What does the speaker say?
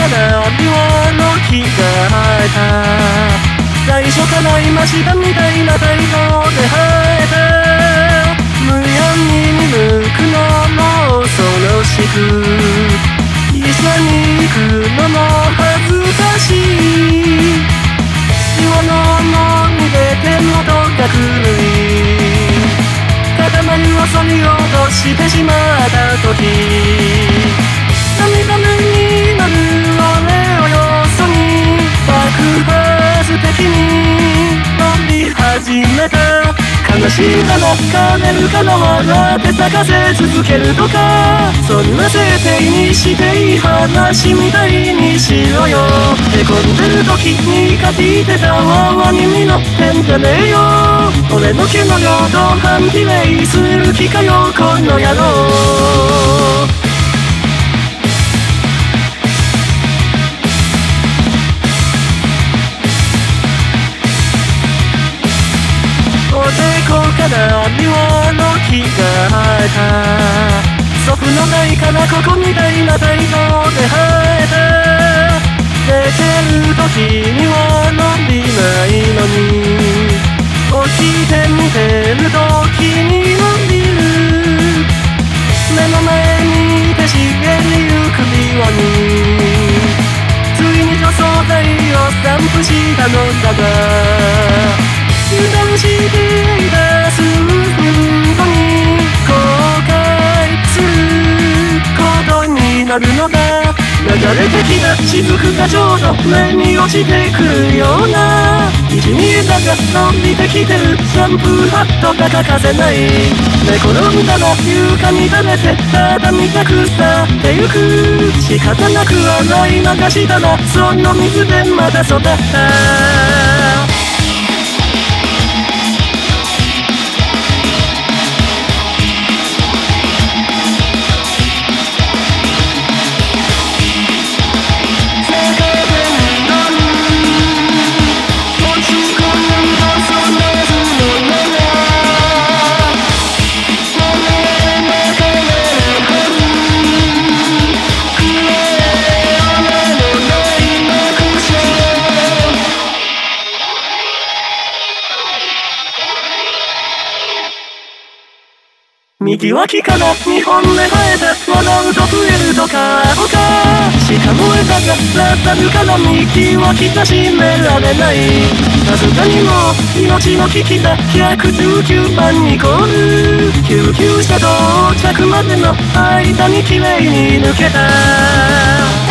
かなおはの木が生えた。最初から今しがみた。いな太陽で生えた。無闇に見抜くのも恐ろしく。一緒に行くのもしいかな枯れるかの笑って咲かせ続けるとか。そんな設定にしていい話みたいにしろよ。へこんでる時にかきてた泡に実ってんじゃねえよ。俺の毛の量と反比例する気かよこの野郎庭の木が生えた祖父の代からここみたいな態度で生えた出てる時には伸びないのに起きて見てる時に伸びる目の前にいて茂りゆく庭についに除草剤を散布したのだがなるのだ。流れてきた雫がちょうど目に落ちてくるような。一に枝が伸びてきてるシャンプーハットが欠かせない。寝転んだら床に垂れてただ見たくさってゆく。仕方なく洗い流したらその水でまた育った。右脇から2本で生えて笑うと増えるとかアホかしかも枝が刺さるから右脇確められないさすがにも命の危機だ119番にコール救急車到着までの間に綺麗に抜けた